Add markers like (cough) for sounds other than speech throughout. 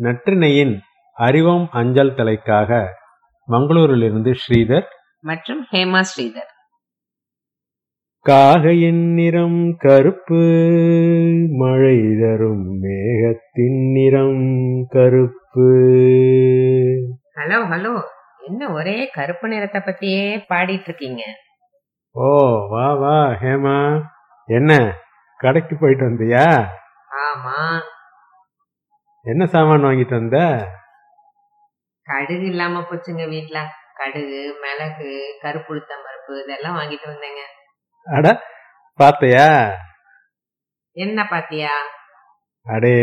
நற்றினையின் அறிவோம் அஞ்சல் தலைக்காக மங்களூரிலிருந்து ஸ்ரீதர் மற்றும் ஹேமா ஸ்ரீதர். காகையின் நிறம் கருப்பு மழை தரும் மேகத்தின் நிறம் கருப்பு. ஹலோ ஹலோ என்ன ஒரே கருப்பு நிறத்தை பத்தியே பாடிட்டு இருக்கீங்க ஓ வா வா ஹேமா. என்ன கடைக்கு போயிட்டு வந்தியா? ஆமா. என்ன சாமான் வாங்கிட்டு வந்த? கடுகு இல்லாம போச்சுங்க வீட்ல. கடுகு மிளகு கருப்புளுத்தம் பருப்பு இதெல்லாம் வாங்கிட்டு வந்தேங்க. அட பாத்தையா? என்ன பாத்தியா? அடே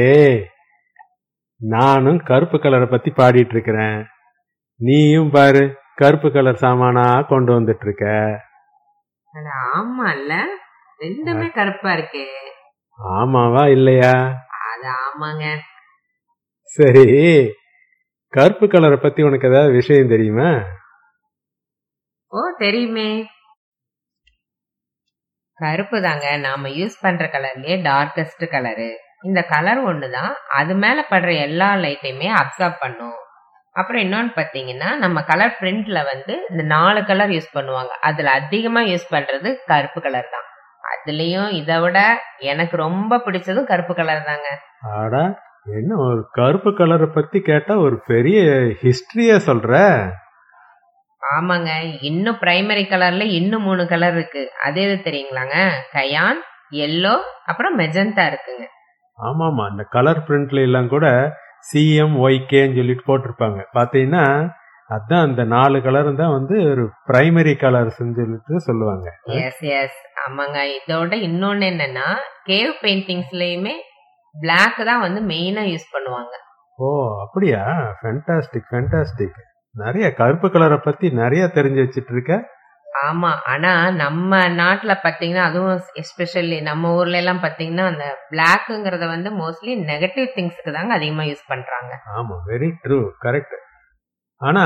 நானும் கருப்பு கலரை பத்தி பாடிட்டு இருக்கிறேன். நீயும் பாரு கருப்பு கலர் சாமானா கொண்டு வந்துட்டு இருக்க அட ஆமா இல்ல ரெண்டுமே கருப்பா இருக்கே. ஆமாவா இல்லையா? அது ஆமாங்க. சரி. கருப்பு கலரை பத்தி உனக்கு ஏதாவது விஷயம் தெரியுமா? ஓ தெரியுமே. கருப்பு தாங்க. நாம யூஸ் பண்ற கலர்லயே டார்க்கஸ்ட் கலரு இந்த கலர் ஒண்ணுதான். அது மேல படுற எல்லா லைட்டையுமே அப்சர்வ் பண்ணும். அப்புறம் இன்னொன்னு பாத்தீங்கன்னா நம்ம கலர் பிரிண்ட்ல வந்து இந்த நாலு கலர் யூஸ் பண்ணுவாங்க. அதுல அதிகமா யூஸ் பண்றது கருப்பு கலர் தான். அதுலயும் இதை விட எனக்கு ரொம்ப பிடிச்சதும் கருப்பு கலர் தாங்க. ஆடா. என்ன ஒரு கருப்பு கலரை பத்தி கேட்டா ஒரு பெரிய ஹிஸ்டரிய சொல்ற? ஆமாங்க. இன்னும் பிரைமரி கலர்ல இன்னும் மூணு கலர் இருக்கு. அது எது தெரியுங்களாங்க? கயான் எல்லோ அப்புறம் மெஜந்தா இருக்குங்க. ஆமாமா. அந்த கலர் பிரிண்ட்ல எல்லாம் கூட சிஎம் ஒய்கேன்னு சொல்லிட்டு போட்டிருப்பாங்க. பாத்தீங்கன்னா அதான் அந்த நாலு கலர் தான் வந்து ஒரு பிரைமரி கலர்ஸ் சொல்லிட்டு சொல்லுவாங்க. எஸ் எஸ் ஆமாங்க. இதோட இன்னொன்னு என்னன்னா கேவ் பெயிண்டிங்ஸ்லயுமே பிளாக் தான் வந்து மெயினா யூஸ் பண்ணுவாங்க. ஓ அப்படியா? ஃபென்டாஸ்டிக் ஃபென்டாஸ்டிக் நிறைய கருப்பு கலரை பத்தி நிறைய தெரிஞ்சு வச்சிட்டு இருக்க ஆமா ஆனா நம்ம நாட்டுல பாத்தீங்கன்னா அதுவும் எஸ்பெஷலி நம்ம ஊர்ல எல்லாம் பாத்தீங்கன்னா அந்த பிளாக்குங்கிறத வந்து மோஸ்ட்லி நெகட்டிவ் திங்ஸ்க்கு தாங்க அதிகமா யூஸ் பண்றாங்க. ஆமா வெரி ட்ரூ கரெக்ட் ஆனா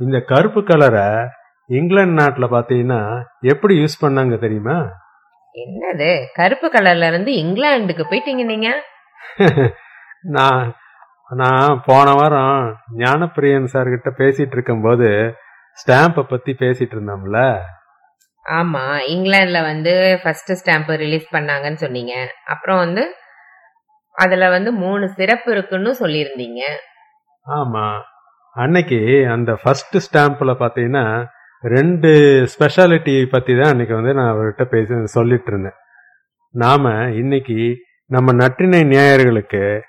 இந்த கருப்பு கலரை இங்கிலாந்து நாட்டுல பாத்தீங்கன்னா எப்படி யூஸ் பண்ணாங்க தெரியுமா? என்னது? கருப்பு கலர்ல இருந்து இங்கிலாந்துக்கு போயிட்டீங்க நீங்க? (laughs) நான் நான் போன வாரம் ஞானப்பிரியன் சார் கிட்ட பேசிட்டு இருக்கும்போது ஸ்டாம்பை பத்தி பேசிட்டு இருந்தோம்ல. ஆமா இங்கிலாந்துல வந்து ஃபர்ஸ்ட் ஸ்டாம்ப் ரிலீஸ் பண்ணாங்கன்னு சொன்னீங்க. அப்புறம் வந்து அதுல வந்து மூணு சிறப்பு இருக்குன்னு சொல்லியிருந்தீங்க. ஆமா. அன்னைக்கு அந்த ஃபர்ஸ்ட் ஸ்டாம்ப்ல பாத்தீங்கன்னா ரெண்டு ஸ்பெஷாலிட்டி பத்தி தான் அன்னைக்கு வந்து நான் அவர்கிட்ட பேசி சொல்லிட்டு இருந்தேன். நாம இன்னைக்கு நம்ம நற்றினை நேயர்களுக்கு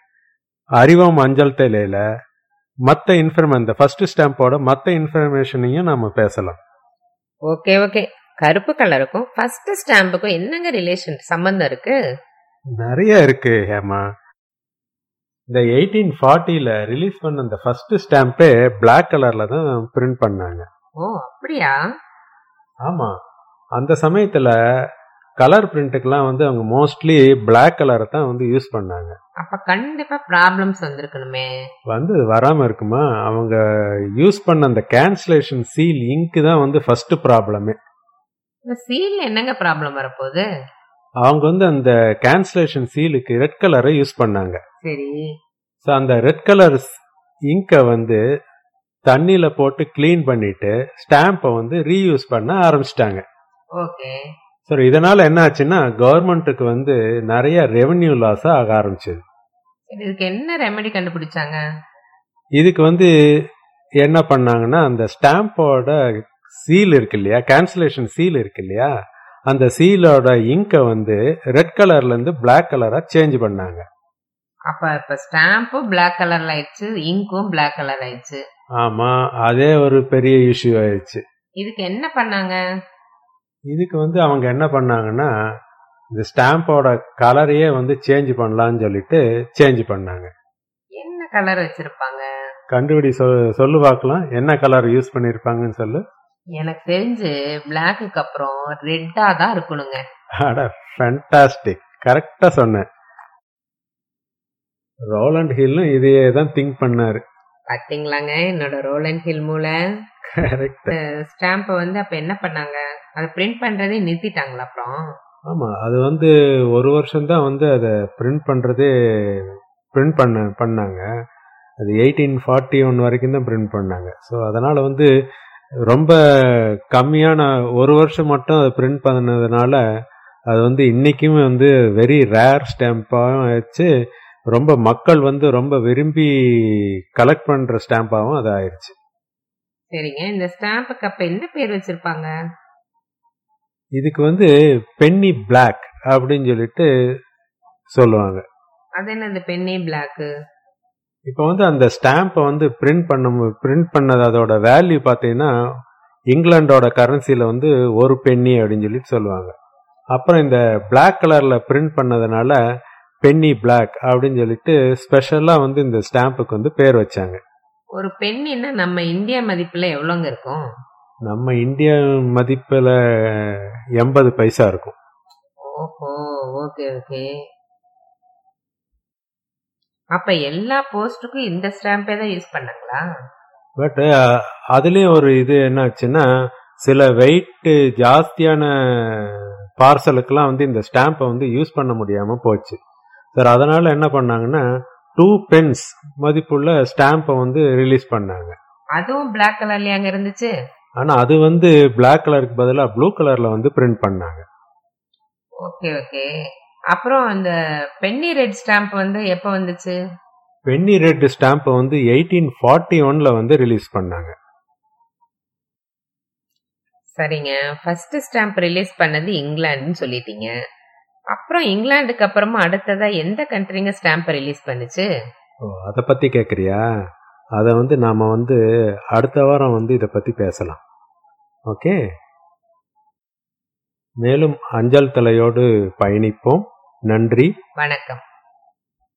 அறிவோம் அஞ்சல் தலையில மற்ற இன்ஃபர்மே இந்த ஃபர்ஸ்ட் ஸ்டாம்போட மற்ற இன்ஃபர்மேஷனையும் நாம பேசலாம். ஓகே ஓகே கருப்பு கலருக்கும் ஃபர்ஸ்ட் ஸ்டாம்புக்கும் என்னங்க ரிலேஷன் சம்பந்தம் இருக்கு? நிறைய இருக்கு ஹேமா. இந்த எயிட்டீன் ஃபார்ட்டியில ரிலீஸ் பண்ண இந்த ஃபர்ஸ்ட் ஸ்டாம்பே பிளாக் கலர்ல தான் பிரிண்ட் பண்ணாங்க. ஓ அப்படியா? ஆமா. அந்த சமயத்துல கலர் பிரிண்ட்டுக்கெல்லாம் வந்து அவங்க மோஸ்ட்லி பிளாக் கலரை தான் வந்து யூஸ் பண்ணாங்க. அப்ப கண்டிப்பா ப்ராப்ளம்ஸ் வந்திருக்கணுமே. வந்து வராம இருக்குமா? அவங்க யூஸ் பண்ண அந்த கேன்சலேஷன் சீல் இங்கு தான் வந்து ஃபர்ஸ்ட் ப்ராப்ளமே இந்த சீல் என்னங்க ப்ராப்ளம் வரப்போகுது? அவங்க வந்து அந்த கேன்சலேஷன் சீலுக்கு ரெட் கலரை யூஸ் பண்ணாங்க. சரி. ஸோ அந்த ரெட் கலர் இங்கை வந்து தண்ணியில போட்டு க்ளீன் பண்ணிட்டு ஸ்டாம்பை வந்து ரீயூஸ் பண்ண ஆரம்பிச்சிட்டாங்க. ஓகே. ஸோ இதனால என்ன ஆச்சுன்னா கவர்மெண்ட்டுக்கு வந்து நிறைய ரெவென்யூ லாஸ் ஆக ஆரம்பிச்சது. சரி இதுக்கு என்ன ரெமெடி கண்டுபிடிச்சாங்க? இதுக்கு வந்து என்ன பண்ணாங்கன்னா அந்த ஸ்டாம்போட சீல் இருக்கு இல்லையா கேன்சலேஷன் சீல் இருக்கு இல்லையா அந்த சீலோட இங்கை வந்து ரெட் கலர்ல இருந்து பிளாக் கலரா சேஞ்ச் பண்ணாங்க. அப்ப இப்ப ஸ்டாம்பும் பிளாக் கலர்ல ஆயிடுச்சு இங்கும் பிளாக் கலர் ஆயிடுச்சு. ஆமா அதே ஒரு பெரிய இஷ்யூ ஆயிடுச்சு. இதுக்கு என்ன பண்ணாங்க? இதுக்கு வந்து அவங்க என்ன பண்ணாங்கன்னா இந்த ஸ்டாம்போட கலரையே வந்து சேஞ்ச் பண்ணலாம்னு சொல்லிட்டு சேஞ்ச் பண்ணாங்க. என்ன கலர் வச்சிருப்பாங்க? கண்டுபிடி சொல் சொல்லு பார்க்கலாம். என்ன கலர் யூஸ் பண்ணிருப்பாங்கன்னு சொல்லு. எனக்கு தெரிஞ்சு பிளாக்குக்கு அப்புறம் ரெட்டா தான் இருக்கணுங்க. அட ஃபேண்டாஸ்டிக் கரெக்டா சொன்னேன். ரோலண்ட் ஹில்லும் இதையே தான் திங்க் பண்ணாரு. பாத்தீங்களாங்க என்னோட ரோல் அண்ட் ஹில் மூளை கரெக்ட் ஸ்டாம்பை வந்து அப்ப என்ன பண்ணாங்க? அதை பிரிண்ட் பண்றதே நிறுத்திட்டாங்களா அப்புறம்? ஆமா அது வந்து ஒரு வருஷம் தான் வந்து அதை பிரிண்ட் பண்றதே பிரிண்ட் பண்ண பண்ணாங்க. அது எயிட்டீன் ஃபார்ட்டி ஒன் வரைக்கும் தான் பிரிண்ட் பண்ணாங்க. ஸோ அதனால வந்து ரொம்ப கம்மியான ஒரு வருஷம் மட்டும் அதை பிரிண்ட் பண்ணதுனால அது வந்து இன்னைக்குமே வந்து வெரி ரேர் ஸ்டாம்பாகவும் ஆயிடுச்சு ரொம்ப மக்கள் வந்து ரொம்ப விரும்பி கலெக்ட் பண்ற ஸ்டாம்பாகவும் அது ஆயிடுச்சு சரிங்க. இந்த ஸ்டாம்புக்கு அப்ப என்ன பேர் வச்சிருப்பாங்க? இதுக்கு வந்து பென்னி பிளாக் அப்படின்னு சொல்லிட்டு சொல்லுவாங்க. அது என்னது பென்னி பிளாக்கு இப்போ வந்து அந்த ஸ்டாம்பை வந்து பிரிண்ட் பண்ண பிரிண்ட் பண்ணது அதோட வேல்யூ பார்த்தீங்கன்னா இங்கிலாண்டோட கரன்சியில் வந்து ஒரு பென்னி அப்படின்னு சொல்லிட்டு சொல்லுவாங்க. அப்புறம் இந்த Black கலர்ல பிரிண்ட் பண்ணதுனால பென்னி Black அப்படின்னு சொல்லிட்டு ஸ்பெஷலாக வந்து இந்த ஸ்டாம்புக்கு வந்து பேர் வச்சாங்க. ஒரு பெண்ணின்னா நம்ம இந்திய மதிப்புல எவ்வளோங்க இருக்கும்? நம்ம இந்திய மதிப்பில் எண்பது பைசா இருக்கும். ஓஹோ ஓகே ஓகே. அப்ப எல்லா போஸ்ட்டுக்கும் இந்த ஸ்டாம்பே தான் யூஸ் பண்ணாங்களா? பட் அதுலேயும் ஒரு இது என்னாச்சுன்னா சில வெயிட் ஜாஸ்தியான பார்சலுக்கெல்லாம் வந்து இந்த ஸ்டாம்பை வந்து யூஸ் பண்ண முடியாம போச்சு. சார் அதனால என்ன பண்ணாங்கன்னா டூ பென்ஸ் மதிப்புள்ள ஸ்டாம்பை வந்து ரிலீஸ் பண்ணாங்க. அதுவும் Black கலர்லயே அங்க இருந்துச்சு? ஆனா அது வந்து Black கலருக்கு பதிலாக ப்ளூ கலர்ல வந்து பிரிண்ட் பண்ணாங்க. Okay okay. அப்புறம் அந்த பென்னி ரெட் ஸ்டாம்ப் வந்து எப்போ வந்துச்சு? பென்னி ரெட் ஸ்டாம்பை வந்து எயிட்டீன் ஃபார்ட்டி ஒன்ல வந்து ரிலீஸ் பண்ணாங்க. சரிங்க. ஃபர்ஸ்ட் ஸ்டாம்ப் ரிலீஸ் பண்ணது இங்கிலாந்துன்னு சொல்லிட்டீங்க. அப்புறம் இங்கிலாந்துக்கு அப்புறமா அடுத்ததா எந்த கண்ட்ரிங்க ஸ்டாம்ப் ரிலீஸ் பண்ணுச்சு? ஓ அதை பத்தி கேட்குறியா அதை வந்து நாம வந்து அடுத்த வாரம் வந்து இதை பத்தி பேசலாம். ஓகே? மேலும் அஞ்சல் தலையோடு பயணிப்போம். நன்றி. வணக்கம்.